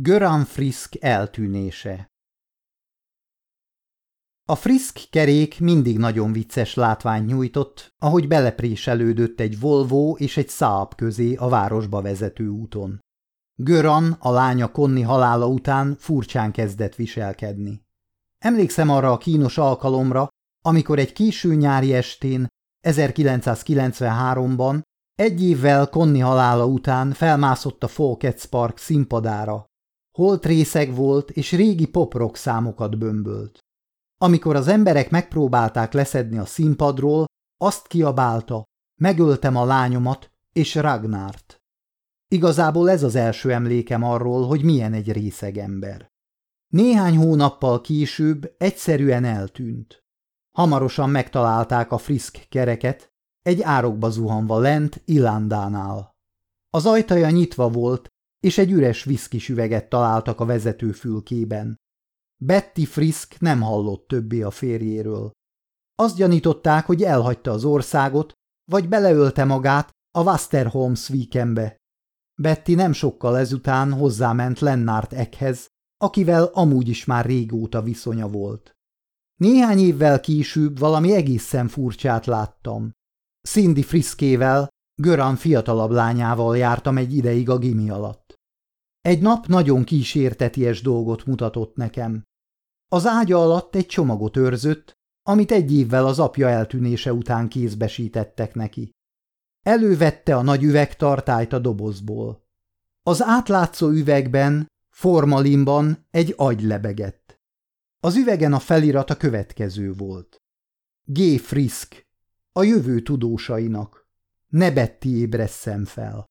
Göran Frisk eltűnése A Frisk kerék mindig nagyon vicces látványt nyújtott, ahogy belepréselődött egy Volvo és egy Saab közé a városba vezető úton. Göran, a lánya Konni halála után furcsán kezdett viselkedni. Emlékszem arra a kínos alkalomra, amikor egy késő nyári estén, 1993-ban, egy évvel Konni halála után felmászott a Folkets Park színpadára. Holt részeg volt, és régi pop-rock számokat bömbölt. Amikor az emberek megpróbálták leszedni a színpadról, azt kiabálta, megöltem a lányomat és Ragnárt. Igazából ez az első emlékem arról, hogy milyen egy részeg ember. Néhány hónappal később egyszerűen eltűnt. Hamarosan megtalálták a frisk kereket, egy árokba zuhanva lent Ilandánál. Az ajtaja nyitva volt, és egy üres viszkis üveget találtak a vezető fülkében. Betty Frisk nem hallott többé a férjéről. Azt gyanították, hogy elhagyta az országot, vagy beleölte magát a Wasterholms weekendbe. Betty nem sokkal ezután hozzáment Lennart Eckhez, akivel amúgy is már régóta viszonya volt. Néhány évvel később valami egészen furcsát láttam. Cindy Friskével, Göran fiatalabb lányával jártam egy ideig a gimi alatt. Egy nap nagyon kísérteties dolgot mutatott nekem. Az ágya alatt egy csomagot őrzött, amit egy évvel az apja eltűnése után kézbesítettek neki. Elővette a nagy üvegtartályt a dobozból. Az átlátszó üvegben, formalinban egy agy lebegett. Az üvegen a felirat a következő volt. G. Frisk, a jövő tudósainak. Ne Betty ébresszen fel.